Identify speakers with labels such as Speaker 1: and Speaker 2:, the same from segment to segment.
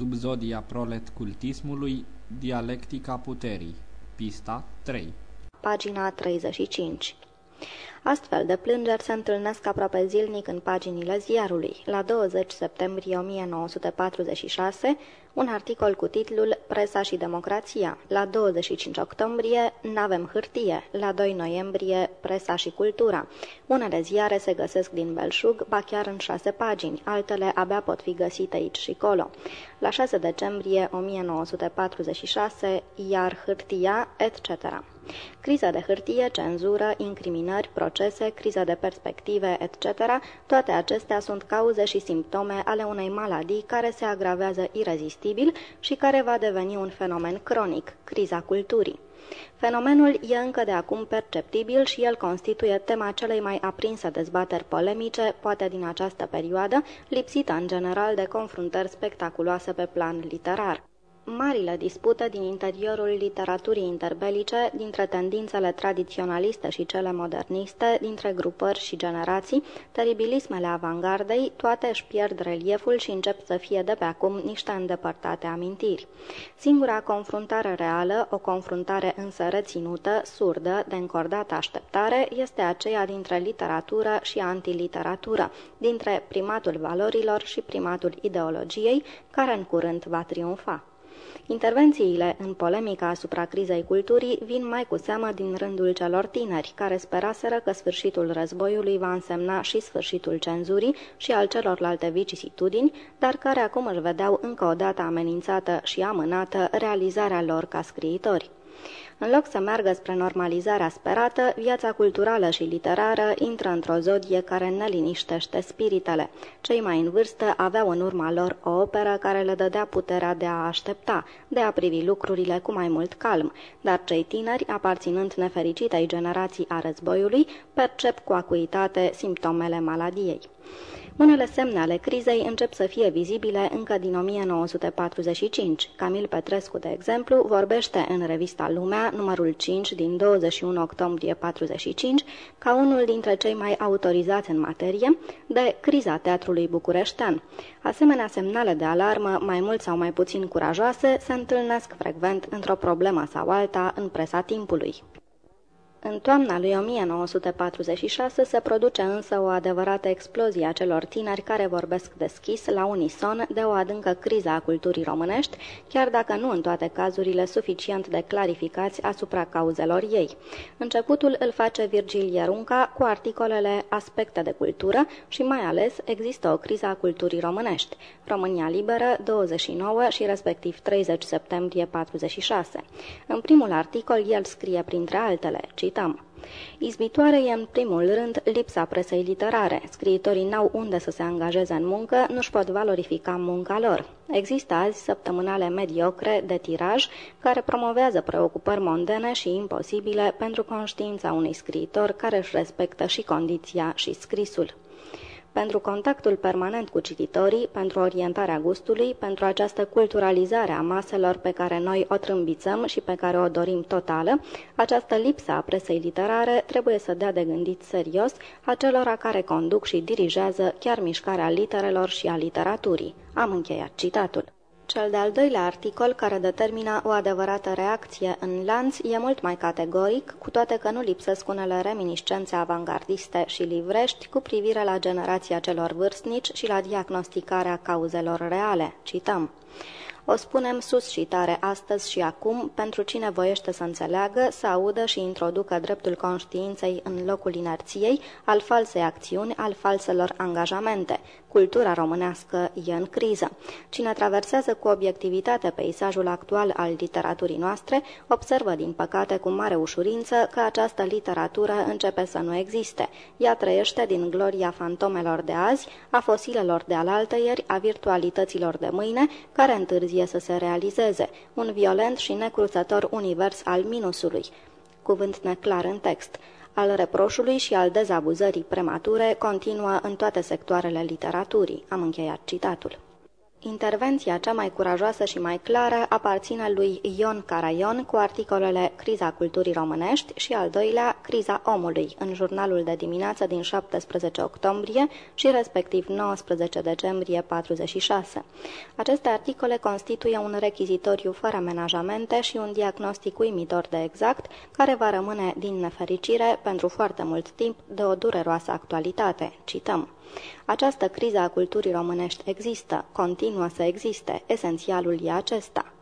Speaker 1: Subzodia prolet cultismului, dialectica puterii. Pista 3
Speaker 2: Pagina 35 Astfel de plângeri se întâlnesc aproape zilnic în paginile ziarului. La 20 septembrie 1946, un articol cu titlul Presa și democrația. La 25 octombrie, N-avem hârtie. La 2 noiembrie, Presa și cultura. Unele ziare se găsesc din belșug, ba chiar în șase pagini, altele abia pot fi găsite aici și colo. La 6 decembrie 1946, iar hârtia, etc. Criza de hârtie, cenzură, incriminări, procese, criza de perspective, etc., toate acestea sunt cauze și simptome ale unei maladii care se agravează irezistibil și care va deveni un fenomen cronic, criza culturii. Fenomenul e încă de acum perceptibil și el constituie tema celei mai aprinse dezbateri polemice, poate din această perioadă, lipsită în general de confruntări spectaculoase pe plan literar marile dispute din interiorul literaturii interbelice, dintre tendințele tradiționaliste și cele moderniste, dintre grupări și generații, teribilismele avangardei, toate își pierd relieful și încep să fie de pe acum niște îndepărtate amintiri. Singura confruntare reală, o confruntare însă reținută, surdă, de încordată așteptare, este aceea dintre literatură și antiliteratură, dintre primatul valorilor și primatul ideologiei, care în curând va triumfa. Intervențiile în polemica asupra crizei culturii vin mai cu seamă din rândul celor tineri, care speraseră că sfârșitul războiului va însemna și sfârșitul cenzurii și al celorlalte vicisitudini, dar care acum își vedeau încă o dată amenințată și amânată realizarea lor ca scriitori. În loc să meargă spre normalizarea sperată, viața culturală și literară intră într-o zodie care ne liniștește spiritele. Cei mai în vârstă aveau în urma lor o operă care le dădea puterea de a aștepta, de a privi lucrurile cu mai mult calm, dar cei tineri, aparținând nefericitei generații a războiului, percep cu acuitate simptomele maladiei. Unele semne ale crizei încep să fie vizibile încă din 1945. Camil Petrescu, de exemplu, vorbește în revista Lumea, numărul 5 din 21 octombrie 45, ca unul dintre cei mai autorizați în materie, de criza teatrului bucureștean. Asemenea semnale de alarmă, mai mult sau mai puțin curajoase, se întâlnesc frecvent într-o problemă sau alta în presa timpului. În toamna lui 1946 se produce însă o adevărată explozie a celor tineri care vorbesc deschis, la unison, de o adâncă criză a culturii românești, chiar dacă nu în toate cazurile suficient de clarificați asupra cauzelor ei. Începutul îl face Virgil Ierunca cu articolele Aspecte de cultură și mai ales există o criză a culturii românești. România Liberă, 29 și respectiv 30 septembrie 46. În primul articol el scrie printre altele, cităm. Izbitoare e în primul rând lipsa presei literare. Scriitorii n-au unde să se angajeze în muncă, nu-și pot valorifica munca lor. Există azi săptămânale mediocre de tiraj care promovează preocupări mondene și imposibile pentru conștiința unui scriitor care își respectă și condiția și scrisul pentru contactul permanent cu cititorii, pentru orientarea gustului, pentru această culturalizare a maselor pe care noi o trâmbițăm și pe care o dorim totală, această lipsă a presei literare trebuie să dea de gândit serios acelora care conduc și dirigează chiar mișcarea literelor și a literaturii. Am încheiat citatul. Cel de-al doilea articol, care determina o adevărată reacție în lanț, e mult mai categoric, cu toate că nu lipsesc unele reminiscențe avangardiste și livrești cu privire la generația celor vârstnici și la diagnosticarea cauzelor reale. Cităm. O spunem sus și tare astăzi și acum, pentru cine voiește să înțeleagă, să audă și introducă dreptul conștiinței în locul inerției, al falsei acțiuni, al falselor angajamente. Cultura românească e în criză. Cine traversează cu obiectivitate peisajul actual al literaturii noastre, observă din păcate cu mare ușurință că această literatură începe să nu existe. Ea trăiește din gloria fantomelor de azi, a fosilelor de alaltăieri, a virtualităților de mâine, care întârzie să se realizeze, un violent și necruțător univers al minusului. Cuvânt neclar în text al reproșului și al dezabuzării premature continuă în toate sectoarele literaturii. Am încheiat citatul. Intervenția cea mai curajoasă și mai clară aparține lui Ion Caraion cu articolele Criza culturii românești și al doilea Criza omului în jurnalul de dimineață din 17 octombrie și respectiv 19 decembrie 46. Aceste articole constituie un rechizitoriu fără amenajamente și un diagnostic uimitor de exact, care va rămâne din nefericire pentru foarte mult timp de o dureroasă actualitate. Cităm. Această criză a culturii românești există, continuă să existe, esențialul e acesta.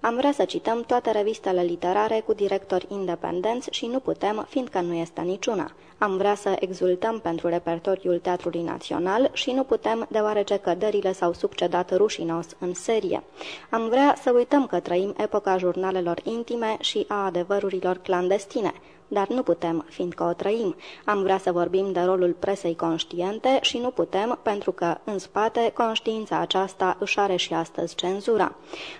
Speaker 2: Am vrea să cităm toate revistele literare cu directori independenți și nu putem, fiindcă nu este niciuna. Am vrea să exultăm pentru repertoriul Teatrului Național și nu putem, deoarece căderile s-au succedat rușinos în serie. Am vrea să uităm că trăim epoca jurnalelor intime și a adevărurilor clandestine dar nu putem, fiindcă o trăim. Am vrea să vorbim de rolul presei conștiente și nu putem, pentru că, în spate, conștiința aceasta își are și astăzi cenzura.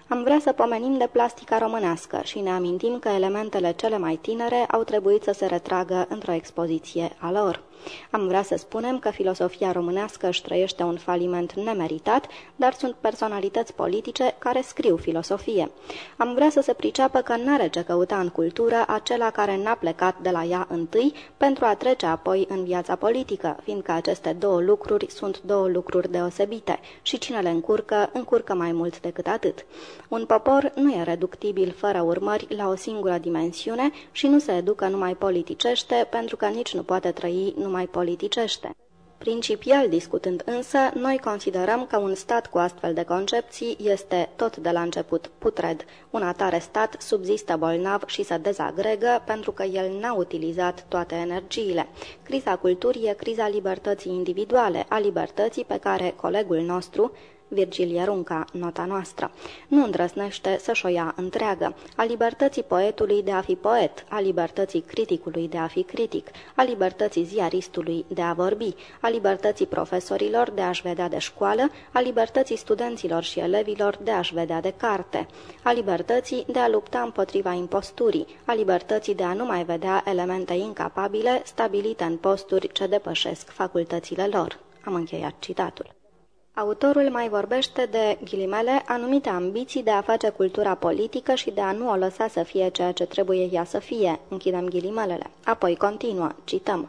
Speaker 2: Am vrea să pomenim de plastica românească și ne amintim că elementele cele mai tinere au trebuit să se retragă într-o expoziție a lor. Am vrea să spunem că filosofia românească își trăiește un faliment nemeritat, dar sunt personalități politice care scriu filosofie. Am vrea să se priceapă că n-are ce căuta în cultură acela care n-a plecat de la ea întâi pentru a trece apoi în viața politică, fiindcă aceste două lucruri sunt două lucruri deosebite și cine le încurcă, încurcă mai mult decât atât. Un popor nu e reductibil fără urmări la o singură dimensiune și nu se educă numai politicește pentru că nici nu poate trăi numai numai politicește. Principial discutând însă, noi considerăm că un stat cu astfel de concepții este tot de la început putred. Un atare stat subzistă bolnav și se dezagregă pentru că el n-a utilizat toate energiile. Criza culturii e criza libertății individuale, a libertății pe care colegul nostru, Virgilie Runca, nota noastră. Nu îndrăsnește să-și o ia întreagă. A libertății poetului de a fi poet, a libertății criticului de a fi critic, a libertății ziaristului de a vorbi, a libertății profesorilor de a-și vedea de școală, a libertății studenților și elevilor de a-și vedea de carte, a libertății de a lupta împotriva imposturii, a libertății de a nu mai vedea elemente incapabile stabilite în posturi ce depășesc facultățile lor. Am încheiat citatul. Autorul mai vorbește de, ghilimele, anumite ambiții de a face cultura politică și de a nu o lăsa să fie ceea ce trebuie ea să fie, închidem ghilimelele. Apoi continuă, cităm.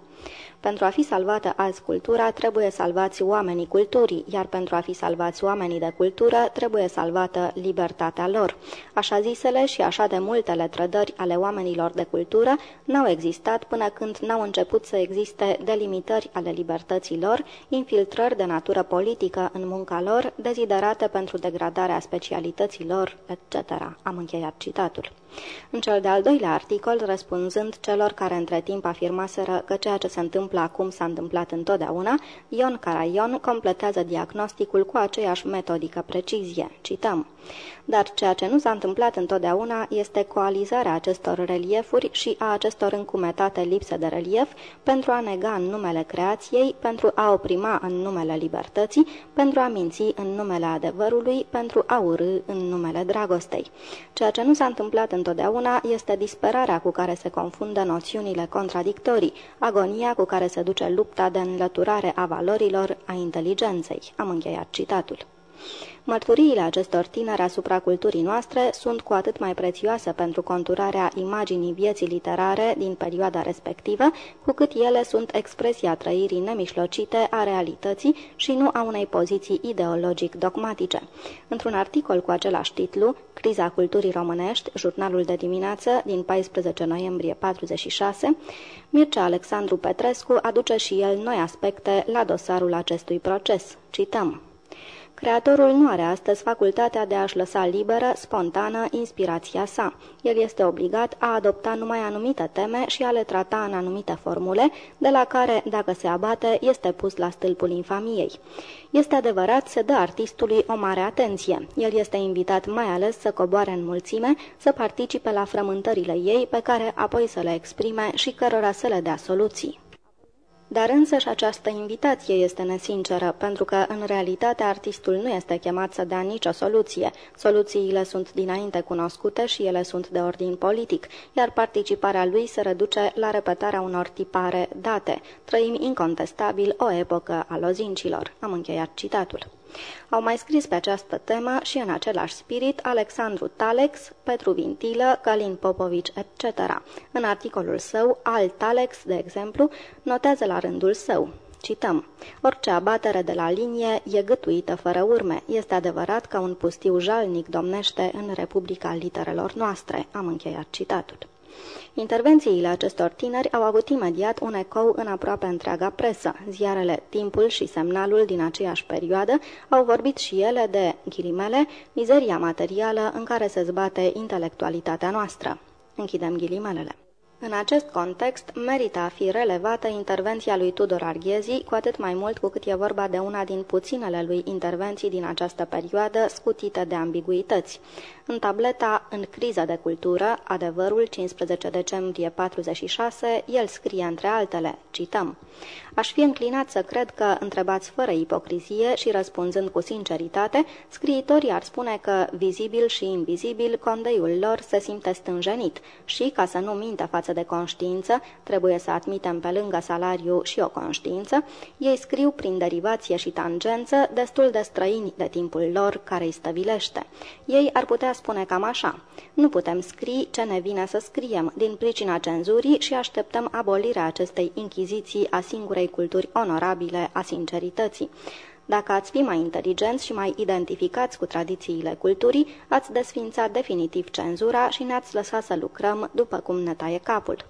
Speaker 2: Pentru a fi salvată azi cultura, trebuie salvați oamenii culturii, iar pentru a fi salvați oamenii de cultură, trebuie salvată libertatea lor. Așa zisele și așa de multele trădări ale oamenilor de cultură n-au existat până când n-au început să existe delimitări ale libertății lor, infiltrări de natură politică în munca lor, deziderate pentru degradarea specialităților, etc. Am încheiat citatul. În cel de-al doilea articol, răspunzând celor care între timp afirmaseră că ceea ce se întâmplă acum s-a întâmplat întotdeauna, Ion Caraion completează diagnosticul cu aceeași metodică precizie. Cităm. Dar ceea ce nu s-a întâmplat întotdeauna este coalizarea acestor reliefuri și a acestor încumetate lipse de relief pentru a nega în numele creației, pentru a oprima în numele libertății, pentru a minți în numele adevărului, pentru a urâ în numele dragostei. Ceea ce nu s-a întâmplat întotdeauna este disperarea cu care se confundă noțiunile contradictorii, agonia cu care se duce lupta de înlăturare a valorilor, a inteligenței. Am încheiat citatul. Mărturiile acestor tineri asupra culturii noastre sunt cu atât mai prețioase pentru conturarea imaginii vieții literare din perioada respectivă, cu cât ele sunt expresia trăirii nemișlocite a realității și nu a unei poziții ideologic dogmatice. Într-un articol cu același titlu, Criza culturii românești, jurnalul de dimineață din 14 noiembrie 46, Mircea Alexandru Petrescu aduce și el noi aspecte la dosarul acestui proces. Cităm. Creatorul nu are astăzi facultatea de a-și lăsa liberă, spontană, inspirația sa. El este obligat a adopta numai anumite teme și a le trata în anumite formule, de la care, dacă se abate, este pus la stâlpul infamiei. Este adevărat, se dă artistului o mare atenție. El este invitat mai ales să coboare în mulțime, să participe la frământările ei, pe care apoi să le exprime și cărora să le dea soluții. Dar însăși această invitație este nesinceră, pentru că, în realitate, artistul nu este chemat să dea nicio soluție. Soluțiile sunt dinainte cunoscute și ele sunt de ordin politic, iar participarea lui se reduce la repetarea unor tipare date. Trăim incontestabil o epocă a lozincilor. Am încheiat citatul. Au mai scris pe această temă și în același spirit Alexandru Talex, Petru Vintilă, Calin Popovici, etc. În articolul său, Al Talex, de exemplu, notează la rândul său. Cităm. Orice abatere de la linie e gătuită fără urme. Este adevărat că un pustiu jalnic domnește în Republica Literelor noastre. Am încheiat citatul. Intervențiile acestor tineri au avut imediat un ecou în aproape întreaga presă. Ziarele Timpul și Semnalul din aceeași perioadă au vorbit și ele de, ghilimele, mizeria materială în care se zbate intelectualitatea noastră. Închidem ghilimelele. În acest context, merită a fi relevată intervenția lui Tudor Arghezi, cu atât mai mult cu cât e vorba de una din puținele lui intervenții din această perioadă scutite de ambiguități. În tableta În criză de cultură, adevărul 15 decembrie 46, el scrie între altele, cităm, Aș fi înclinat să cred că, întrebați fără ipocrizie și răspunzând cu sinceritate, scriitorii ar spune că, vizibil și invizibil, condeiul lor se simte stânjenit și, ca să nu mintă față de conștiință, trebuie să admitem pe lângă salariu și o conștiință, ei scriu prin derivație și tangență destul de străini de timpul lor care îi stăvilește. Ei ar putea spune cam așa, nu putem scrie ce ne vine să scriem din pricina cenzurii și așteptăm abolirea acestei inchiziții a singurei culturi onorabile a sincerității. Dacă ați fi mai inteligenți și mai identificați cu tradițiile culturii, ați desfințat definitiv cenzura și ne-ați lăsat să lucrăm după cum ne taie capul.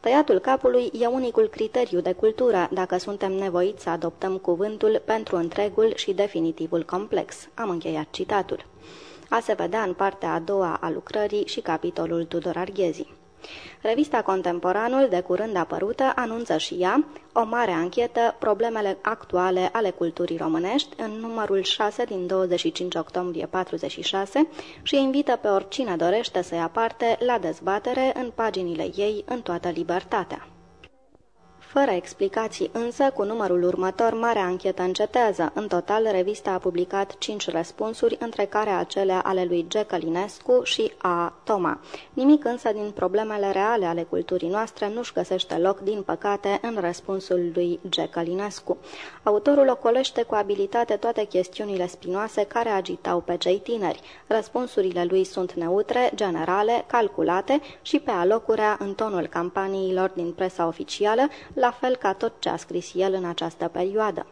Speaker 2: Tăiatul capului e unicul criteriu de cultură dacă suntem nevoiți să adoptăm cuvântul pentru întregul și definitivul complex. Am încheiat citatul. A se vedea în partea a doua a lucrării și capitolul Tudor Arghezi. Revista Contemporanul, de curând apărută, anunță și ea o mare anchetă Problemele actuale ale culturii românești în numărul 6 din 25 octombrie 46 și invită pe oricine dorește să ia parte la dezbatere în paginile ei în toată libertatea. Fără explicații însă, cu numărul următor, marea anchetă încetează. În total, revista a publicat cinci răspunsuri, între care acelea ale lui G. Călinescu și a Toma. Nimic însă din problemele reale ale culturii noastre nu-și găsește loc, din păcate, în răspunsul lui G. Călinescu. Autorul ocolește cu abilitate toate chestiunile spinoase care agitau pe cei tineri. Răspunsurile lui sunt neutre, generale, calculate și pe alocurea în tonul campaniilor din presa oficială, la fel ca tot ce a scris el în această perioadă.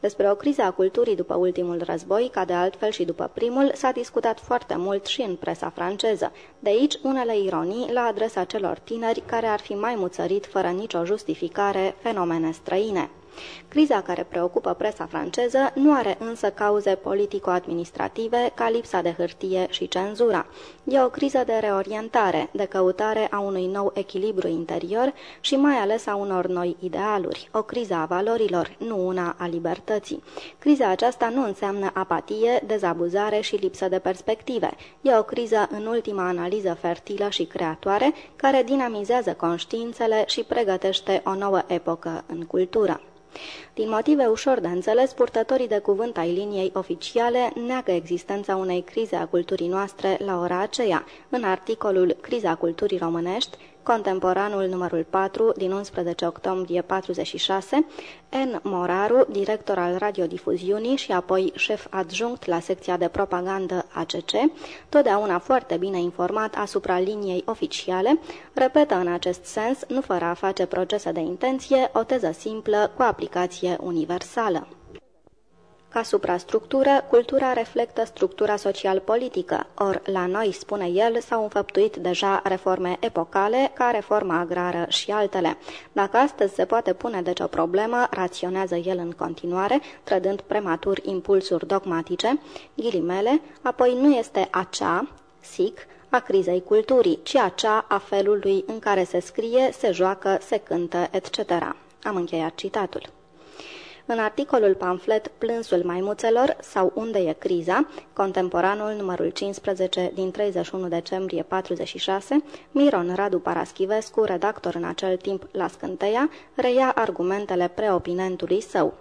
Speaker 2: Despre o criză a culturii după ultimul război, ca de altfel și după primul, s-a discutat foarte mult și în presa franceză. De aici unele ironii la adresa celor tineri care ar fi mai muțărit fără nicio justificare fenomene străine. Criza care preocupă presa franceză nu are însă cauze politico-administrative ca lipsa de hârtie și cenzura. E o criză de reorientare, de căutare a unui nou echilibru interior și mai ales a unor noi idealuri. O criză a valorilor, nu una a libertății. Criza aceasta nu înseamnă apatie, dezabuzare și lipsă de perspective. E o criză în ultima analiză fertilă și creatoare care dinamizează conștiințele și pregătește o nouă epocă în cultură. Din motive ușor de înțeles, purtătorii de cuvânt ai liniei oficiale neagă existența unei crize a culturii noastre la ora aceea. În articolul Criza culturii românești, Contemporanul numărul 4 din 11 octombrie 46, N. Moraru, director al radiodifuziunii și apoi șef adjunct la secția de propagandă ACC, totdeauna foarte bine informat asupra liniei oficiale, repetă în acest sens, nu fără a face procese de intenție, o teză simplă cu aplicație universală. Ca suprastructură, cultura reflectă structura social-politică, or la noi, spune el, s-au înfăptuit deja reforme epocale, ca reforma agrară și altele. Dacă astăzi se poate pune deci o problemă, raționează el în continuare, trădând prematur impulsuri dogmatice, ghilimele, apoi nu este acea, sic, a crizei culturii, ci acea a felului în care se scrie, se joacă, se cântă, etc. Am încheiat citatul. În articolul pamflet Plânsul maimuțelor sau Unde e criza, contemporanul numărul 15 din 31 decembrie 46, Miron Radu Paraschivescu, redactor în acel timp la Scânteia, reia argumentele preopinentului său.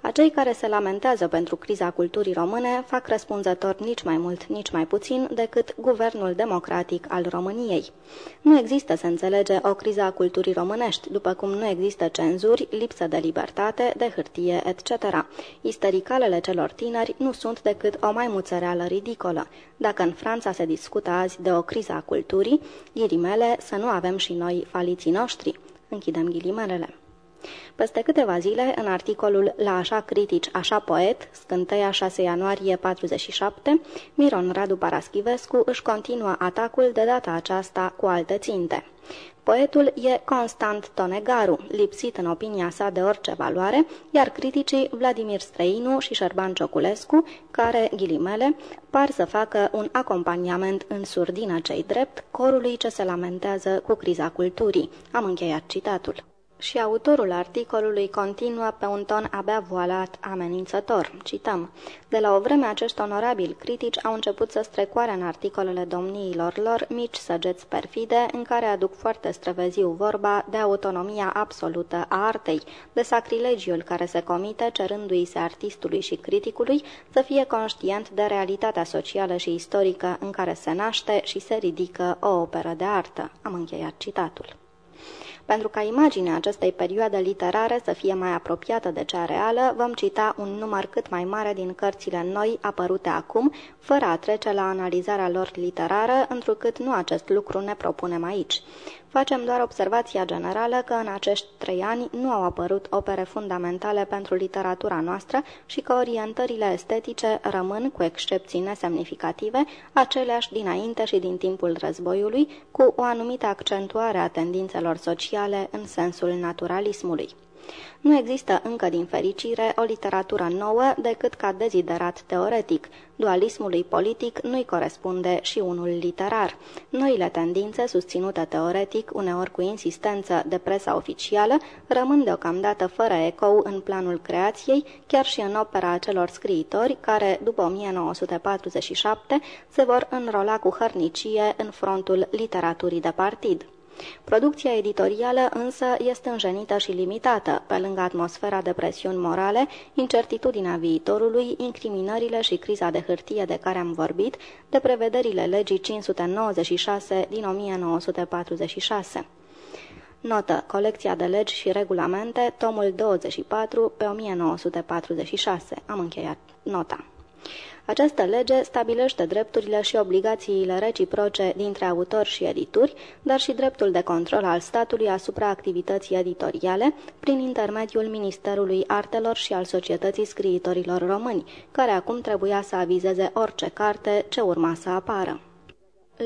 Speaker 2: Acei care se lamentează pentru criza culturii române fac răspunzător nici mai mult, nici mai puțin decât guvernul democratic al României. Nu există, se înțelege, o criză a culturii românești, după cum nu există cenzuri, lipsă de libertate, de hârtie, etc. Istericalele celor tineri nu sunt decât o mai muțăreală ridicolă. Dacă în Franța se discută azi de o criză a culturii, ghilimele, să nu avem și noi faliții noștri. Închidem ghilimelele. Peste câteva zile, în articolul La așa critici, așa poet, scânteia 6 ianuarie 47, Miron Radu Paraschivescu își continuă atacul de data aceasta cu alte ținte. Poetul e Constant Tonegaru, lipsit în opinia sa de orice valoare, iar criticii Vladimir Străinu și Șerban Cioculescu, care, ghilimele, par să facă un acompaniament în surdină cei drept corului ce se lamentează cu criza culturii. Am încheiat citatul. Și autorul articolului continuă pe un ton abia voalat, amenințător. Cităm. De la o vreme acești onorabili critici au început să strecoare în articolele domniilor lor mici săgeți perfide în care aduc foarte străveziu vorba de autonomia absolută a artei, de sacrilegiul care se comite cerându-i se artistului și criticului să fie conștient de realitatea socială și istorică în care se naște și se ridică o operă de artă. Am încheiat citatul. Pentru ca imaginea acestei perioade literare să fie mai apropiată de cea reală, vom cita un număr cât mai mare din cărțile noi apărute acum, fără a trece la analizarea lor literară, întrucât nu acest lucru ne propunem aici. Facem doar observația generală că în acești trei ani nu au apărut opere fundamentale pentru literatura noastră și că orientările estetice rămân, cu excepții nesemnificative, aceleași dinainte și din timpul războiului, cu o anumită accentuare a tendințelor sociale în sensul naturalismului. Nu există încă din fericire o literatură nouă decât ca deziderat teoretic. Dualismului politic nu-i corespunde și unul literar. Noile tendințe susținute teoretic, uneori cu insistență de presa oficială, rămân deocamdată fără ecou în planul creației, chiar și în opera acelor scriitori care, după 1947, se vor înrola cu hărnicie în frontul literaturii de partid. Producția editorială însă este înjenită și limitată, pe lângă atmosfera de presiuni morale, incertitudinea viitorului, incriminările și criza de hârtie de care am vorbit, de prevederile legii 596 din 1946. Notă. Colecția de legi și regulamente, tomul 24 pe 1946. Am încheiat nota. Această lege stabilește drepturile și obligațiile reciproce dintre autor și edituri, dar și dreptul de control al statului asupra activității editoriale, prin intermediul Ministerului Artelor și al Societății Scriitorilor Români, care acum trebuia să avizeze orice carte ce urma să apară.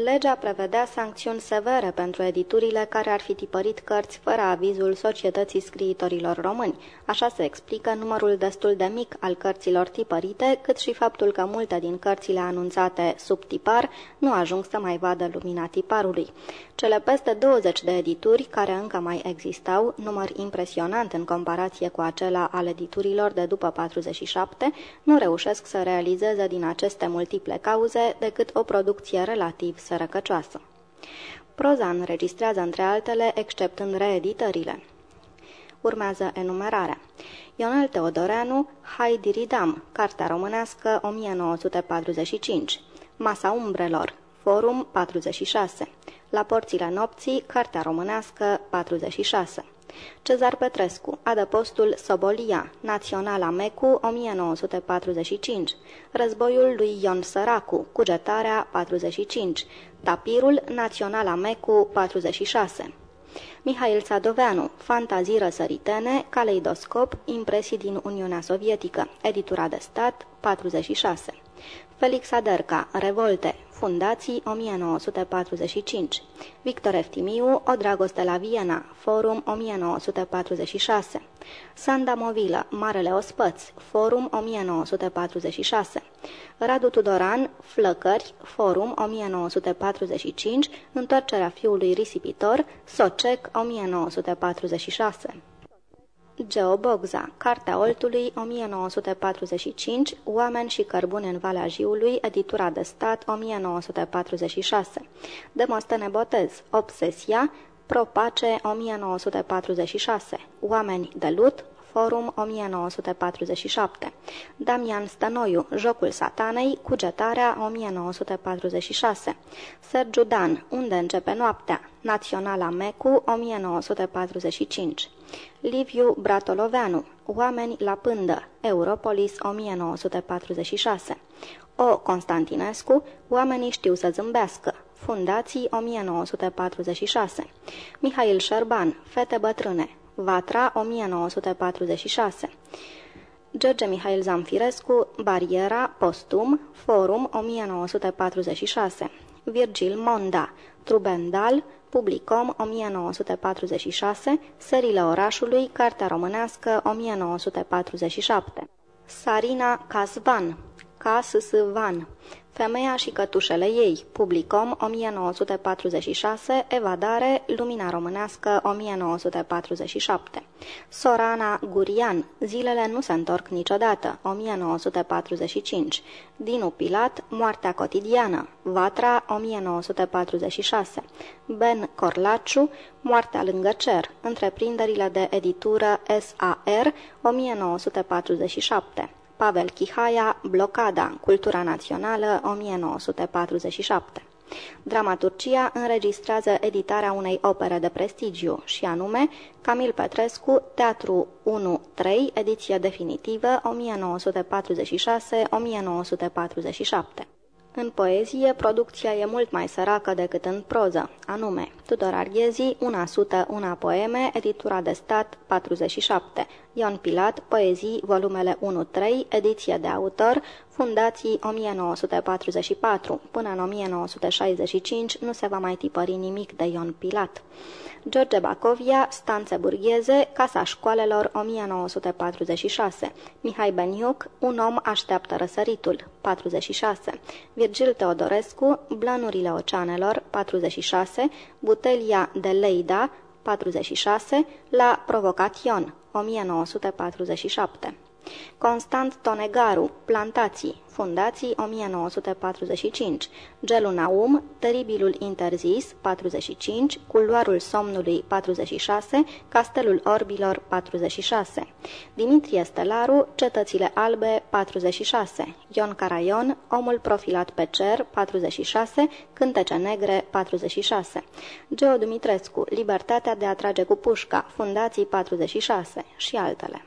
Speaker 2: Legea prevedea sancțiuni severe pentru editurile care ar fi tipărit cărți fără avizul Societății Scriitorilor Români. Așa se explică numărul destul de mic al cărților tipărite, cât și faptul că multe din cărțile anunțate sub tipar nu ajung să mai vadă lumina tiparului. Cele peste 20 de edituri care încă mai existau, număr impresionant în comparație cu acela al editurilor de după 47, nu reușesc să realizeze din aceste multiple cauze decât o producție relativ sărăcăcioasă. Proza înregistrează între altele, exceptând reeditările. Urmează enumerarea. Ionel Teodoreanu, Ridam, Cartea românească 1945, Masa umbrelor, Forum 46, La porțile nopții, Cartea românească 46. Cezar Petrescu, Adăpostul Sobolia, Naționala Mecu, 1945, Războiul lui Ion Săracu, Cugetarea, 45, Tapirul, Naționala Mecu, 46. Mihail Sadoveanu, Fantazii răsăritene, Caleidoscop, Impresii din Uniunea Sovietică, Editura de Stat, 46. Felix Aderca, Revolte, Fundații 1945 Victor Eftimiu, O dragoste la Viena, Forum 1946 Sanda Movilă, Marele Ospăț, Forum 1946 Radu Tudoran, Flăcări, Forum 1945 Întoarcerea fiului risipitor, Socec 1946 Geo Bogza, Cartea Oltului, 1945, Oameni și cărbune în Valea Jiului, editura de stat, 1946. Demostene Botez, Obsesia, Propace, 1946. Oameni de lut, Forum 1947 Damian Stănoiu, Jocul satanei, Cugetarea 1946 Sergiu Dan, Unde începe noaptea? Naționala Mecu 1945 Liviu Bratoloveanu, Oameni la pândă, Europolis 1946 O. Constantinescu, Oamenii știu să zâmbească, Fundații 1946 Mihail Șerban, Fete bătrâne, Vatra 1946 George Mihail Zamfirescu, Bariera, Postum, Forum 1946 Virgil Monda, Trubendal, Publicom 1946, Serile orașului, Cartea românească 1947 Sarina Casvan, Van, Femeia și cătușele ei, Publicom 1946, Evadare, Lumina Românească 1947. Sorana Gurian, Zilele nu se întorc niciodată, 1945. Dinu Pilat, Moartea cotidiană, Vatra 1946. Ben Corlaciu, Moartea lângă cer, Întreprinderile de editură SAR 1947. Pavel Chihaia, Blocada, Cultura Națională, 1947. Dramaturgia înregistrează editarea unei opere de prestigiu, și anume Camil Petrescu, Teatru 1-3, ediție definitivă, 1946-1947. În poezie, producția e mult mai săracă decât în proză, anume Tudor Arghezi, Una sută, una poeme, editura de stat 47, Ion Pilat, Poezii, volumele 1-3, ediție de autor, fundații 1944. Până în 1965 nu se va mai tipări nimic de Ion Pilat. George Bacovia, Stanțe burgheze, Casa școalelor 1946. Mihai Beniuc, Un om așteaptă răsăritul 46. Virgil Teodorescu, Blanurile oceanelor 46. Butelia de Leida 46. La Provocation 1947 Constant Tonegaru, Plantații, Fundații 1945, Naum, Teribilul interzis 45, Culoarul somnului 46, Castelul orbilor 46, Dimitrie Stelaru, Cetățile albe 46, Ion Caraion, Omul profilat pe cer 46, Cântece negre 46, Geo Dumitrescu, Libertatea de a trage cu pușca, Fundații 46 și altele.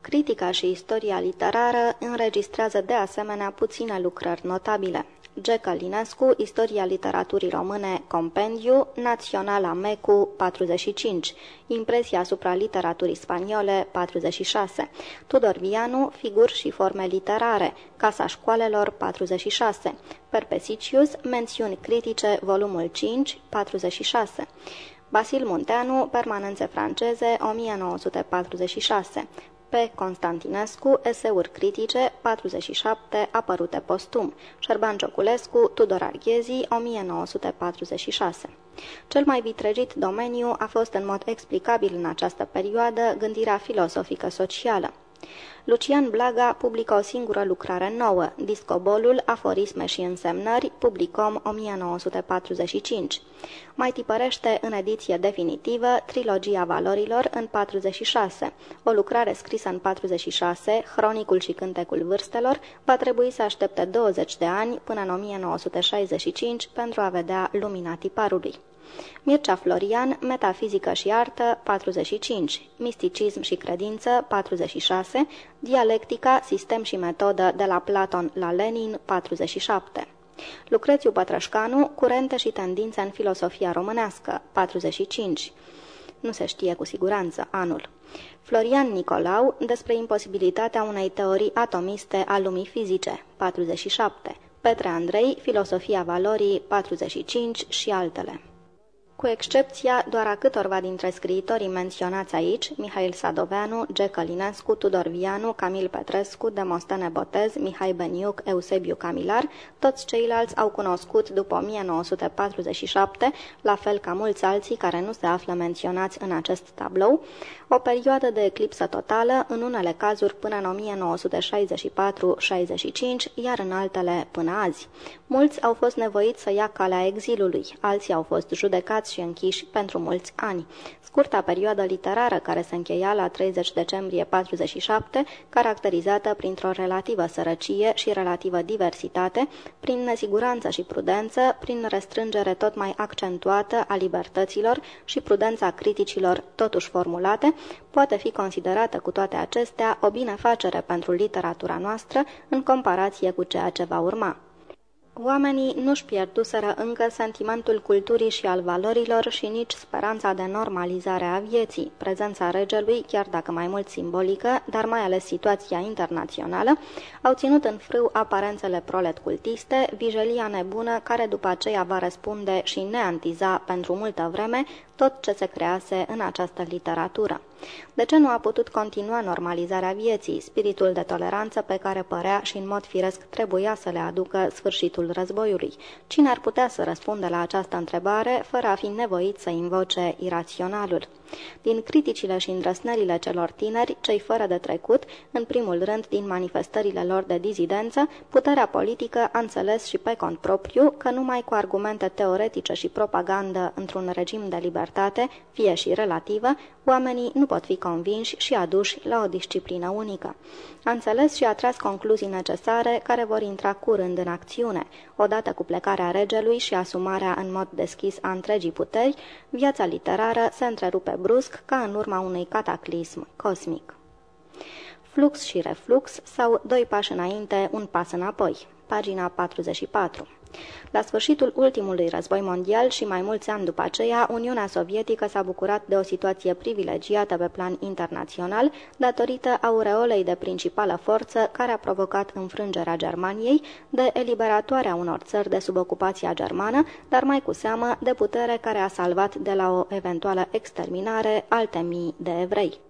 Speaker 2: Critica și istoria literară înregistrează de asemenea puține lucrări notabile. G. Călinescu, Istoria literaturii române, Compendiu, Naționala Mecu, 45, Impresia asupra literaturii spaniole, 46, Tudor Vianu, Figuri și forme literare, Casa școalelor, 46, Perpesicius, Mențiuni critice, volumul 5, 46, Basil Munteanu, Permanențe franceze, 1946, P. Constantinescu, Eseuri critice, 47, apărute postum, Șerban Cioculescu, Tudor Arghezi, 1946. Cel mai vitregit domeniu a fost în mod explicabil în această perioadă gândirea filosofică socială. Lucian Blaga publică o singură lucrare nouă, Discobolul, aforisme și însemnări, publicom 1945. Mai tipărește în ediție definitivă Trilogia valorilor în 46. O lucrare scrisă în 46, Hronicul și cântecul vârstelor, va trebui să aștepte 20 de ani până în 1965 pentru a vedea lumina tiparului. Mircea Florian, Metafizică și artă, 45, Misticism și credință, 46, Dialectica, sistem și metodă de la Platon la Lenin, 47. Lucrețiu Pătrășcanu, Curente și tendințe în filosofia românească, 45. Nu se știe cu siguranță anul. Florian Nicolau, despre imposibilitatea unei teorii atomiste a lumii fizice, 47. Petre Andrei, Filosofia valorii, 45 și altele cu excepția doar a câtorva dintre scriitorii menționați aici, Mihail Sadoveanu, G. Călinescu, Tudor Vianu, Camil Petrescu, Demostene Botez, Mihai Beniuc, Eusebiu Camilar, toți ceilalți au cunoscut după 1947, la fel ca mulți alții care nu se află menționați în acest tablou, o perioadă de eclipsă totală, în unele cazuri până în 1964-65, iar în altele până azi. Mulți au fost nevoiți să ia calea exilului, alții au fost judecați arestați și închiși pentru mulți ani. Scurta perioadă literară care se încheia la 30 decembrie 47, caracterizată printr-o relativă sărăcie și relativă diversitate, prin nesiguranță și prudență, prin restrângere tot mai accentuată a libertăților și prudența criticilor totuși formulate, poate fi considerată cu toate acestea o binefacere pentru literatura noastră în comparație cu ceea ce va urma. Oamenii nu-și pierduseră încă sentimentul culturii și al valorilor și nici speranța de normalizare a vieții. Prezența regelui, chiar dacă mai mult simbolică, dar mai ales situația internațională, au ținut în frâu aparențele prolet cultiste, vijelia nebună care după aceea va răspunde și neantiza pentru multă vreme tot ce se crease în această literatură. De ce nu a putut continua normalizarea vieții, spiritul de toleranță pe care părea și în mod firesc trebuia să le aducă sfârșitul războiului? Cine ar putea să răspundă la această întrebare fără a fi nevoit să invoce iraționalul? Din criticile și îndrăsnările celor tineri, cei fără de trecut, în primul rând din manifestările lor de dizidență, puterea politică a înțeles și pe cont propriu că numai cu argumente teoretice și propagandă într-un regim de libertate, fie și relativă, oamenii nu pot fi convinși și aduși la o disciplină unică. A înțeles și a tras concluzii necesare care vor intra curând în acțiune. Odată cu plecarea regelui și asumarea în mod deschis a întregii puteri, viața literară se întrerupe brusc ca în urma unui cataclism cosmic. Flux și reflux sau doi pași înainte, un pas înapoi. Pagina 44 la sfârșitul ultimului război mondial și mai mulți ani după aceea, Uniunea Sovietică s-a bucurat de o situație privilegiată pe plan internațional, datorită aureolei de principală forță care a provocat înfrângerea Germaniei, de eliberatoarea unor țări de sub ocupația germană, dar mai cu seamă de putere care a salvat de la o eventuală exterminare alte mii de evrei.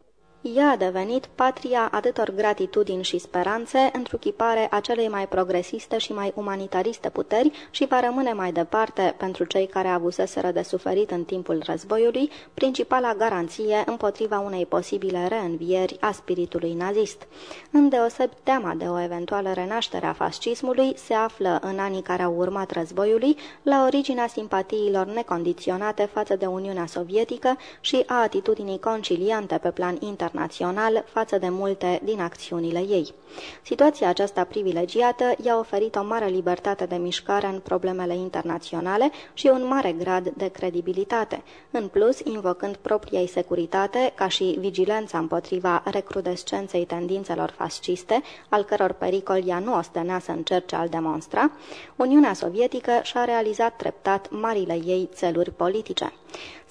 Speaker 2: Ea a devenit patria atâtor gratitudini și speranțe, întruchipare a celei mai progresiste și mai umanitariste puteri și va rămâne mai departe, pentru cei care avuseseră de suferit în timpul războiului, principala garanție împotriva unei posibile reînvieri a spiritului nazist. Îndeoseb teama de o eventuală renaștere a fascismului se află în anii care au urmat războiului la originea simpatiilor necondiționate față de Uniunea Sovietică și a atitudinii conciliante pe plan internațional internațional față de multe din acțiunile ei. Situația aceasta privilegiată i-a oferit o mare libertate de mișcare în problemele internaționale și un mare grad de credibilitate. În plus, invocând propria ei securitate, ca și vigilența împotriva recrudescenței tendințelor fasciste, al căror pericol ea nu ostenea să încerce al demonstra, Uniunea Sovietică și-a realizat treptat marile ei țeluri politice.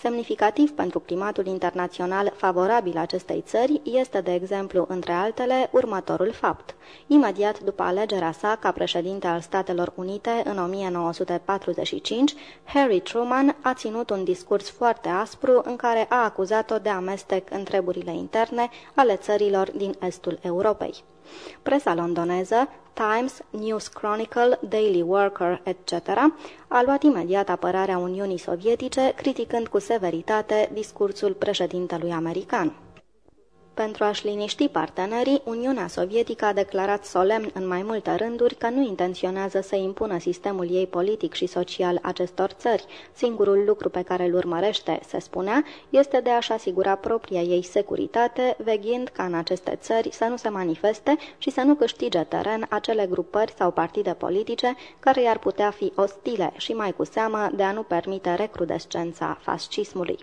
Speaker 2: Semnificativ pentru climatul internațional favorabil acestei țări este, de exemplu, între altele, următorul fapt. Imediat după alegerea sa ca președinte al Statelor Unite în 1945, Harry Truman a ținut un discurs foarte aspru în care a acuzat-o de amestec în treburile interne ale țărilor din estul Europei. Presa londoneză, Times, News Chronicle, Daily Worker, etc., a luat imediat apărarea Uniunii Sovietice, criticând cu severitate discursul președintelui american. Pentru a-și liniști partenerii, Uniunea Sovietică a declarat solemn în mai multe rânduri că nu intenționează să impună sistemul ei politic și social acestor țări. Singurul lucru pe care îl urmărește, se spunea, este de a-și asigura propria ei securitate, veghind ca în aceste țări să nu se manifeste și să nu câștige teren acele grupări sau partide politice care i-ar putea fi ostile și mai cu seamă de a nu permite recrudescența fascismului.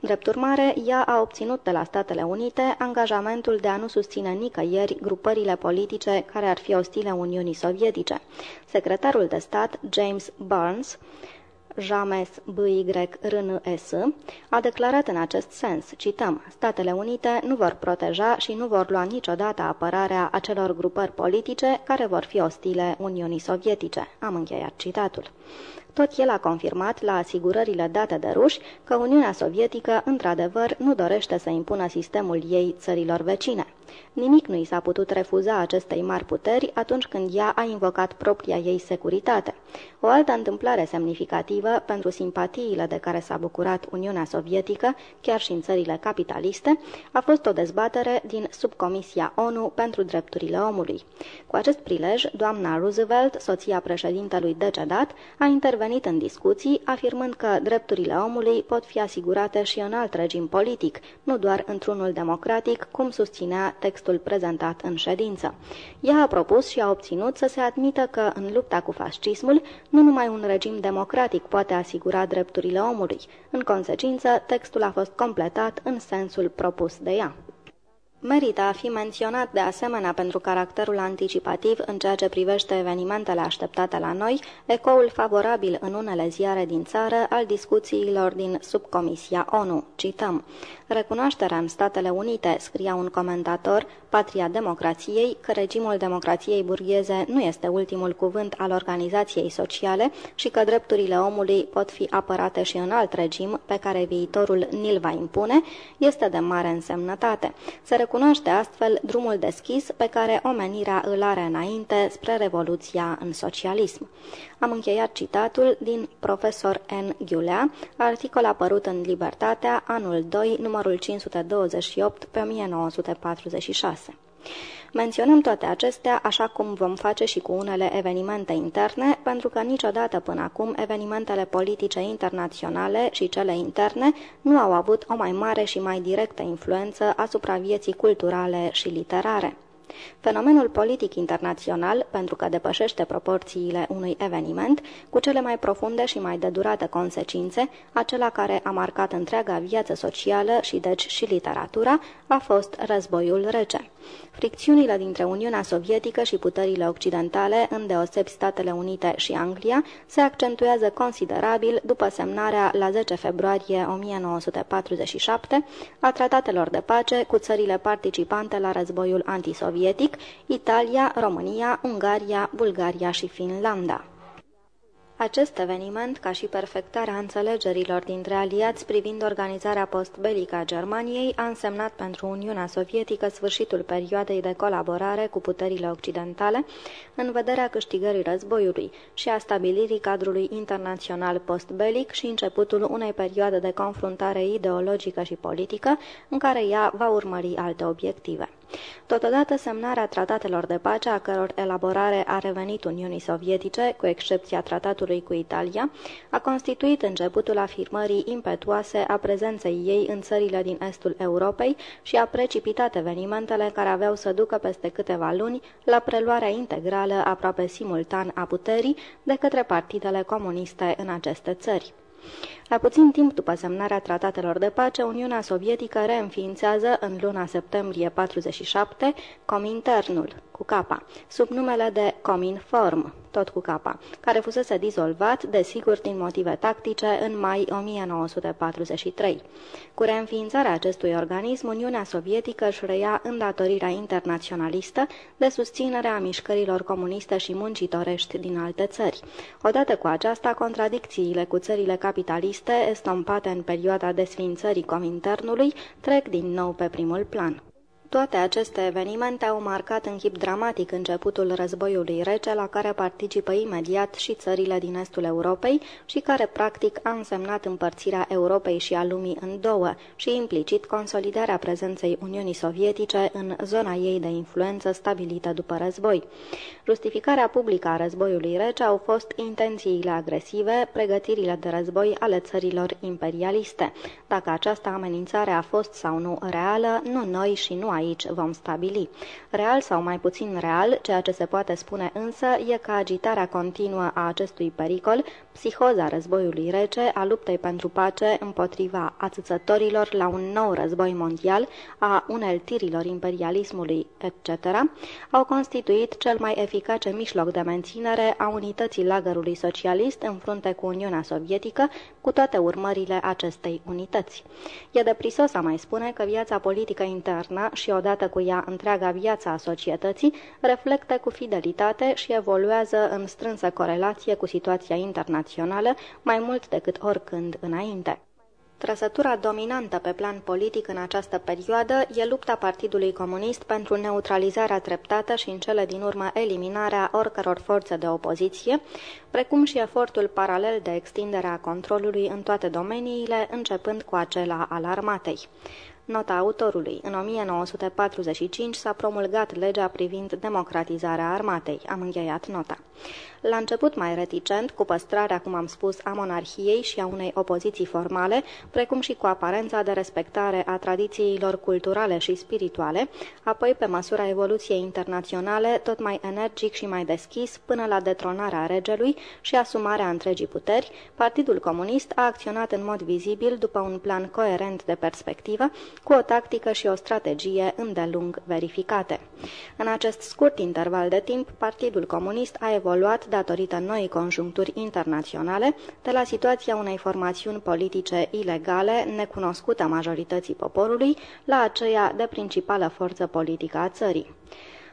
Speaker 2: Drept urmare, ea a obținut de la Statele Unite angajamentul de a nu susține nicăieri grupările politice care ar fi ostile Uniunii Sovietice. Secretarul de stat, James Burns, James BYRNS, a declarat în acest sens, cităm, Statele Unite nu vor proteja și nu vor lua niciodată apărarea acelor grupări politice care vor fi ostile Uniunii Sovietice. Am încheiat citatul. Tot el a confirmat la asigurările date de ruși că Uniunea Sovietică, într-adevăr, nu dorește să impună sistemul ei țărilor vecine. Nimic nu i s-a putut refuza acestei mari puteri atunci când ea a invocat propria ei securitate. O altă întâmplare semnificativă pentru simpatiile de care s-a bucurat Uniunea Sovietică, chiar și în țările capitaliste, a fost o dezbatere din subcomisia ONU pentru drepturile omului. Cu acest prilej, doamna Roosevelt, soția președintelui decedat, a intervenit în discuții, afirmând că drepturile omului pot fi asigurate și în alt regim politic, nu doar într-unul democratic, cum susținea textul prezentat în ședință. Ea a propus și a obținut să se admită că, în lupta cu fascismul, nu numai un regim democratic poate asigura drepturile omului. În consecință, textul a fost completat în sensul propus de ea. Merită a fi menționat de asemenea pentru caracterul anticipativ în ceea ce privește evenimentele așteptate la noi, ecoul favorabil în unele ziare din țară al discuțiilor din subcomisia ONU. Cităm. Recunoașterea în Statele Unite, scria un comentator, patria democrației, că regimul democrației burgheze nu este ultimul cuvânt al organizației sociale și că drepturile omului pot fi apărate și în alt regim pe care viitorul ni-l va impune, este de mare însemnătate. Se recunoaște astfel drumul deschis pe care omenirea îl are înainte spre revoluția în socialism. Am încheiat citatul din profesor N. Ghiulea, articol apărut în Libertatea, anul 2, numărul 528 pe 1946. Menționăm toate acestea așa cum vom face și cu unele evenimente interne, pentru că niciodată până acum evenimentele politice internaționale și cele interne nu au avut o mai mare și mai directă influență asupra vieții culturale și literare. Fenomenul politic internațional, pentru că depășește proporțiile unui eveniment, cu cele mai profunde și mai de durată consecințe, acela care a marcat întreaga viață socială și deci și literatura, a fost războiul rece. Fricțiunile dintre Uniunea Sovietică și puterile occidentale, îndeosebi Statele Unite și Anglia, se accentuează considerabil după semnarea la 10 februarie 1947 a tratatelor de pace cu țările participante la războiul antisovietic, Italia, România, Ungaria, Bulgaria și Finlanda. Acest eveniment, ca și perfectarea înțelegerilor dintre aliați privind organizarea postbelică a Germaniei, a însemnat pentru Uniunea Sovietică sfârșitul perioadei de colaborare cu puterile occidentale în vederea câștigării războiului și a stabilirii cadrului internațional postbelic și începutul unei perioade de confruntare ideologică și politică în care ea va urmări alte obiective. Totodată semnarea tratatelor de pace, a căror elaborare a revenit Uniunii Sovietice, cu excepția tratatului cu Italia, a constituit începutul afirmării impetuoase a prezenței ei în țările din estul Europei și a precipitat evenimentele care aveau să ducă peste câteva luni la preluarea integrală aproape simultan a puterii de către partidele comuniste în aceste țări. La puțin timp după semnarea tratatelor de pace, Uniunea Sovietică reînființează în luna septembrie 47 Cominternul, cu capa, sub numele de Cominform, tot cu capa, care fusese dizolvat, desigur din motive tactice, în mai 1943. Cu reînființarea acestui organism, Uniunea Sovietică își reia îndatorirea internaționalistă de susținere a mișcărilor comuniste și muncitorești din alte țări. Odată cu aceasta, contradicțiile cu țările capitaliste, estompate în perioada desfințării Cominternului, trec din nou pe primul plan. Toate aceste evenimente au marcat în chip dramatic începutul războiului rece la care participă imediat și țările din estul Europei și care practic a însemnat împărțirea Europei și a lumii în două și implicit consolidarea prezenței Uniunii Sovietice în zona ei de influență stabilită după război. Justificarea publică a războiului rece au fost intențiile agresive, pregătirile de război ale țărilor imperialiste. Dacă această amenințare a fost sau nu reală, nu noi și nu aici vom stabili. Real sau mai puțin real, ceea ce se poate spune însă e că agitarea continuă a acestui pericol, psihoza războiului rece, a luptei pentru pace împotriva ațățătorilor la un nou război mondial, a uneltirilor imperialismului, etc., au constituit cel mai eficace mijloc de menținere a unității lagărului socialist în frunte cu Uniunea Sovietică, cu toate urmările acestei unități. E de prisos a mai spune că viața politică internă și și odată cu ea întreaga viața a societății, reflectă cu fidelitate și evoluează în strânsă corelație cu situația internațională mai mult decât oricând înainte. Trăsătura dominantă pe plan politic în această perioadă e lupta Partidului Comunist pentru neutralizarea treptată și în cele din urmă eliminarea oricăror forțe de opoziție, precum și efortul paralel de extindere a controlului în toate domeniile, începând cu acela al armatei. Nota autorului. În 1945 s-a promulgat legea privind democratizarea armatei. Am încheiat nota. La început mai reticent, cu păstrarea, cum am spus, a monarhiei și a unei opoziții formale, precum și cu aparența de respectare a tradițiilor culturale și spirituale, apoi, pe măsura evoluției internaționale, tot mai energic și mai deschis, până la detronarea regelui și asumarea întregii puteri, Partidul Comunist a acționat în mod vizibil după un plan coerent de perspectivă, cu o tactică și o strategie îndelung verificate. În acest scurt interval de timp, Partidul Comunist a evoluat datorită noii conjuncturi internaționale, de la situația unei formațiuni politice ilegale, necunoscută majorității poporului, la aceea de principală forță politică a țării.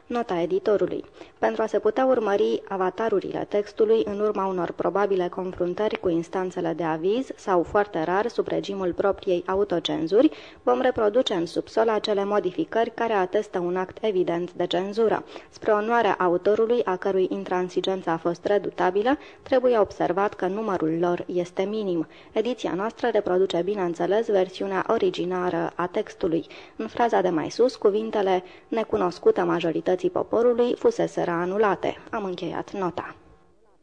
Speaker 2: Nota editorului. Pentru a se putea urmări avatarurile textului în urma unor probabile confruntări cu instanțele de aviz sau, foarte rar, sub regimul propriei autocenzuri, vom reproduce în subsol acele modificări care atestă un act evident de cenzură. Spre onoarea autorului, a cărui intransigență a fost redutabilă, trebuie observat că numărul lor este minim. Ediția noastră reproduce, bineînțeles, versiunea originară a textului. În fraza de mai sus, cuvintele necunoscută majorității majorității poporului fuseseră anulate. Am încheiat nota.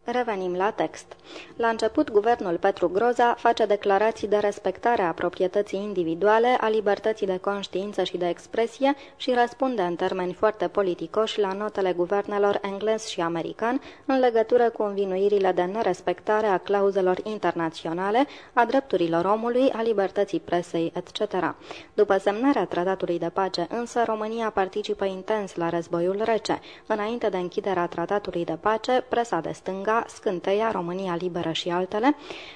Speaker 2: Revenim la text. La început, guvernul Petru Groza face declarații de respectare a proprietății individuale, a libertății de conștiință și de expresie și răspunde în termeni foarte politicoși la notele guvernelor englez și american în legătură cu învinuirile de nerespectare a clauzelor internaționale, a drepturilor omului, a libertății presei, etc. După semnarea tratatului de pace, însă, România participă intens la războiul rece. Înainte de închiderea tratatului de pace, presa de stânga Stânga, Scânteia, România Liberă și altele,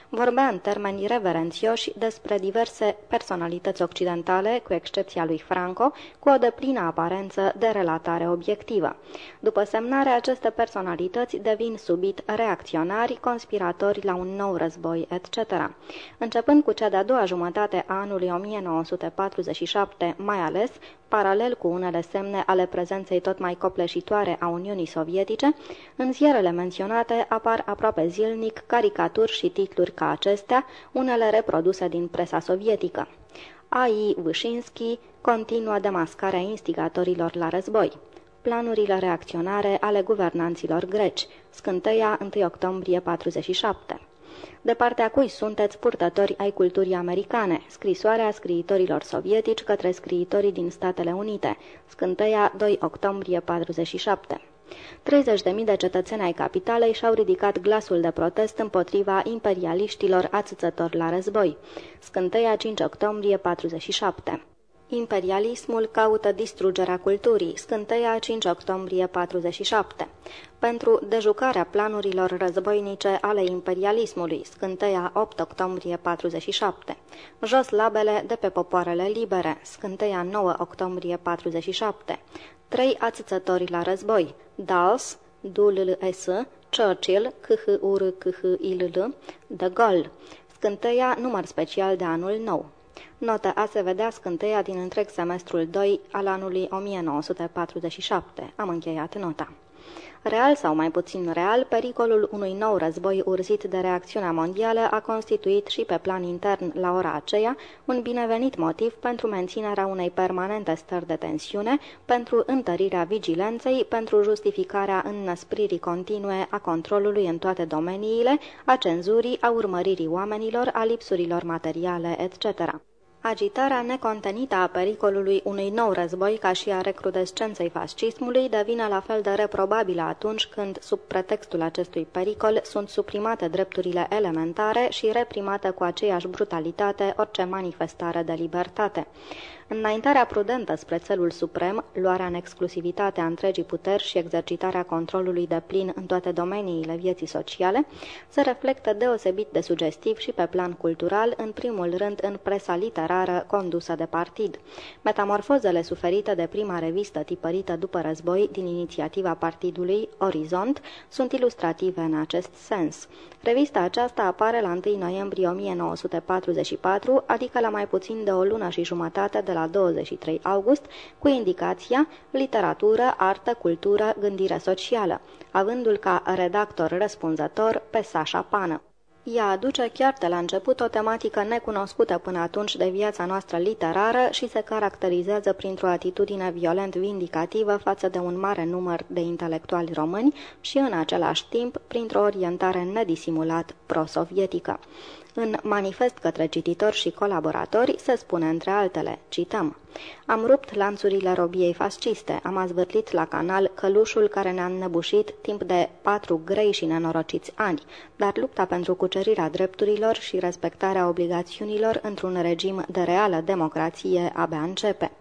Speaker 2: vorbea în termeni reverențioși despre diverse personalități occidentale, cu excepția lui Franco, cu o deplină aparență de relatare obiectivă. După semnare, aceste personalități devin subit reacționari, conspiratori la un nou război, etc. Începând cu cea de-a doua jumătate a anului 1947, mai ales, paralel cu unele semne ale prezenței tot mai copleșitoare a Uniunii Sovietice, în ziarele menționate apar aproape zilnic caricaturi și titluri ca acestea, unele reproduse din presa sovietică. A.I. Vâșinski continuă demascarea instigatorilor la război. Planurile reacționare ale guvernanților greci. Scânteia 1 octombrie 47 de partea cui sunteți purtători ai culturii americane, scrisoarea scriitorilor sovietici către scriitorii din Statele Unite, scânteia 2 octombrie 47. 30.000 de cetățeni ai capitalei și-au ridicat glasul de protest împotriva imperialiștilor ațățători la război. Scânteia 5 octombrie 47 Imperialismul caută distrugerea culturii, scânteia 5 octombrie 47. Pentru dejucarea planurilor războinice ale imperialismului, scânteia 8 octombrie 47. Jos labele de pe popoarele libere, scânteia 9 octombrie 47. Trei ațățători la război, Dals, Dul-S, Churchill, K-H-U-R-K-H-I-L-L, De Gaulle, scânteia număr special de anul nou. Notă A se vedea scânteia din întreg semestrul 2 al anului 1947. Am încheiat nota. Real sau mai puțin real, pericolul unui nou război urzit de reacțiunea mondială a constituit și pe plan intern la ora aceea un binevenit motiv pentru menținerea unei permanente stări de tensiune, pentru întărirea vigilenței, pentru justificarea înnăspririi continue a controlului în toate domeniile, a cenzurii, a urmăririi oamenilor, a lipsurilor materiale, etc. Agitarea necontenită a pericolului unui nou război ca și a recrudescenței fascismului devine la fel de reprobabilă atunci când, sub pretextul acestui pericol, sunt suprimate drepturile elementare și reprimate cu aceeași brutalitate orice manifestare de libertate. Înaintarea prudentă spre țelul suprem, luarea în exclusivitate a întregii puteri și exercitarea controlului de plin în toate domeniile vieții sociale, se reflectă deosebit de sugestiv și pe plan cultural, în primul rând în presa literară condusă de partid. Metamorfozele suferite de prima revistă tipărită după război din inițiativa partidului Orizont sunt ilustrative în acest sens. Revista aceasta apare la 1 noiembrie 1944, adică la mai puțin de o lună și jumătate de la 23 august, cu indicația literatură, artă, cultură, gândire socială, avândul ca redactor răspunzător pe Sasha Pană. Ea aduce chiar de la început o tematică necunoscută până atunci de viața noastră literară și se caracterizează printr-o atitudine violent vindicativă față de un mare număr de intelectuali români și în același timp printr-o orientare nedisimulat pro-sovietică. În manifest către cititori și colaboratori se spune între altele, cităm, Am rupt lanțurile robiei fasciste, am azvârlit la canal călușul care ne-a înnăbușit timp de patru grei și nenorociți ani, dar lupta pentru cucerirea drepturilor și respectarea obligațiunilor într-un regim de reală democrație abia începe.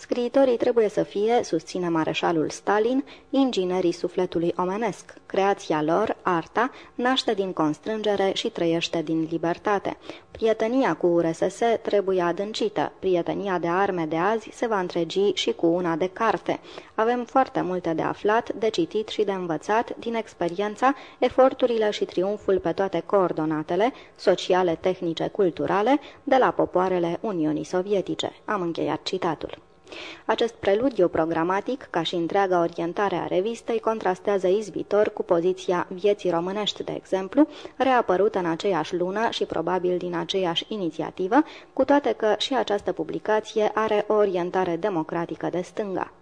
Speaker 2: Scriitorii trebuie să fie, susține mareșalul Stalin, inginerii sufletului omenesc. Creația lor, arta, naște din constrângere și trăiește din libertate. Prietenia cu URSS trebuie adâncită. Prietenia de arme de azi se va întregi și cu una de carte. Avem foarte multe de aflat, de citit și de învățat din experiența, eforturile și triumful pe toate coordonatele, sociale, tehnice, culturale, de la popoarele Uniunii Sovietice. Am încheiat citatul. Acest preludiu programatic, ca și întreaga orientare a revistei, contrastează izbitor cu poziția vieții românești, de exemplu, reapărută în aceeași lună și probabil din aceeași inițiativă, cu toate că și această publicație are o orientare democratică de stânga.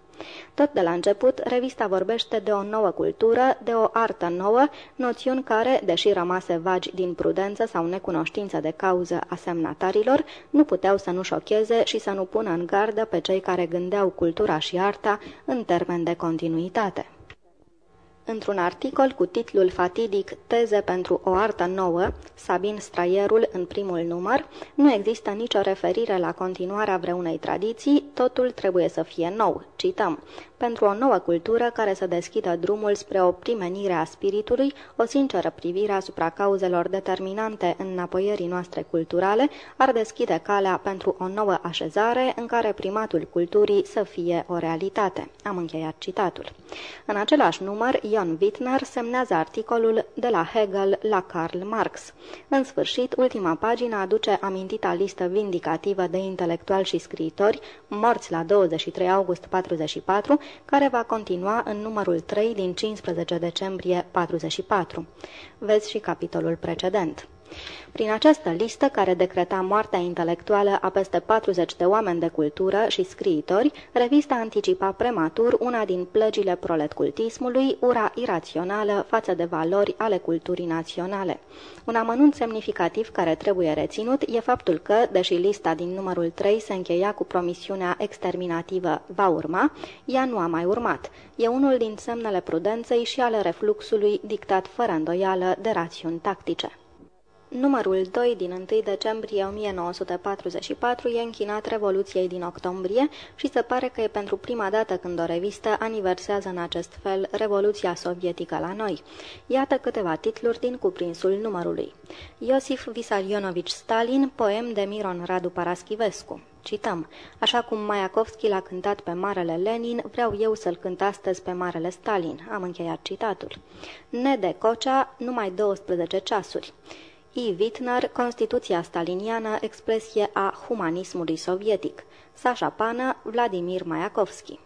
Speaker 2: Tot de la început, revista vorbește de o nouă cultură, de o artă nouă, noțiuni care, deși rămase vagi din prudență sau necunoștință de cauză a semnatarilor, nu puteau să nu șocheze și să nu pună în gardă pe cei care gândeau cultura și arta în termen de continuitate. Într-un articol cu titlul fatidic Teze pentru o artă nouă, Sabin Straierul în primul număr, nu există nicio referire la continuarea vreunei tradiții, totul trebuie să fie nou. Cităm pentru o nouă cultură care să deschidă drumul spre o primenire a spiritului, o sinceră privire asupra cauzelor determinante în înapoierii noastre culturale, ar deschide calea pentru o nouă așezare în care primatul culturii să fie o realitate. Am încheiat citatul. În același număr, Ion Wittner semnează articolul de la Hegel la Karl Marx. În sfârșit, ultima pagină aduce amintita listă vindicativă de intelectuali și scriitori morți la 23 august 44, care va continua în numărul 3 din 15 decembrie 44. Vezi și capitolul precedent. Prin această listă, care decreta moartea intelectuală a peste 40 de oameni de cultură și scriitori, revista anticipa prematur una din plăgile proletcultismului, ura irațională față de valori ale culturii naționale. Un amănunt semnificativ care trebuie reținut e faptul că, deși lista din numărul 3 se încheia cu promisiunea exterminativă va urma, ea nu a mai urmat. E unul din semnele prudenței și ale refluxului dictat fără îndoială de rațiuni tactice. Numărul 2 din 1 decembrie 1944 e închinat Revoluției din octombrie și se pare că e pentru prima dată când o revistă aniversează în acest fel Revoluția sovietică la noi. Iată câteva titluri din cuprinsul numărului. Iosif Visarionovici Stalin, poem de Miron Radu Paraschivescu. Cităm, așa cum Maiakovski l-a cântat pe Marele Lenin, vreau eu să-l cânt astăzi pe Marele Stalin. Am încheiat citatul. Nede Cocea, numai 12 ceasuri. I. Wittner, Constituția staliniană, expresie a humanismului sovietic. Sasha Pană, Vladimir Mayakovsky.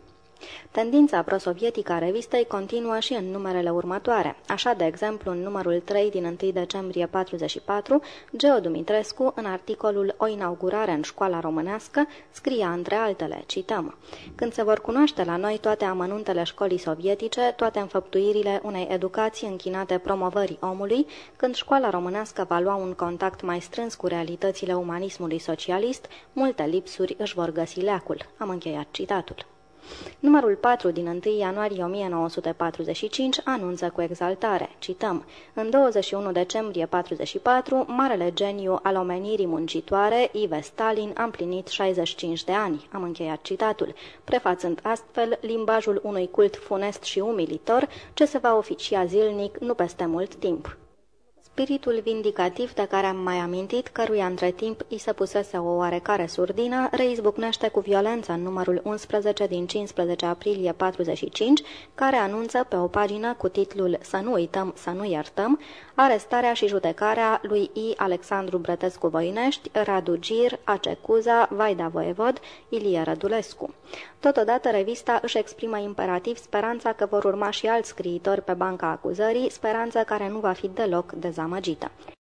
Speaker 2: Tendința prosovietică a revistei continuă și în numerele următoare. Așa, de exemplu, în numărul 3 din 1 decembrie 44, Geo Dumitrescu, în articolul O inaugurare în școala românească, scria între altele, cităm, Când se vor cunoaște la noi toate amănuntele școlii sovietice, toate înfăptuirile unei educații închinate promovării omului, când școala românească va lua un contact mai strâns cu realitățile umanismului socialist, multe lipsuri își vor găsi leacul. Am încheiat citatul. Numărul 4 din 1 ianuarie 1945 anunță cu exaltare, cităm, În 21 decembrie 44, marele geniu al omenirii muncitoare, Ive Stalin, a împlinit 65 de ani. Am încheiat citatul, prefațând astfel limbajul unui cult funest și umilitor, ce se va oficia zilnic nu peste mult timp. Spiritul vindicativ de care am mai amintit, căruia între timp îi se pusese o oarecare surdină, reizbucnește cu violență în numărul 11 din 15 aprilie 45, care anunță pe o pagină cu titlul Să nu uităm, să nu iertăm, arestarea și judecarea lui I. Alexandru Brătescu Voinești, Radu Gir, Acecuza, Vaida Voevod, Ilie Rădulescu. Totodată, revista își exprimă imperativ speranța că vor urma și alți scriitori pe banca acuzării, speranță care nu va fi deloc dezamăgită.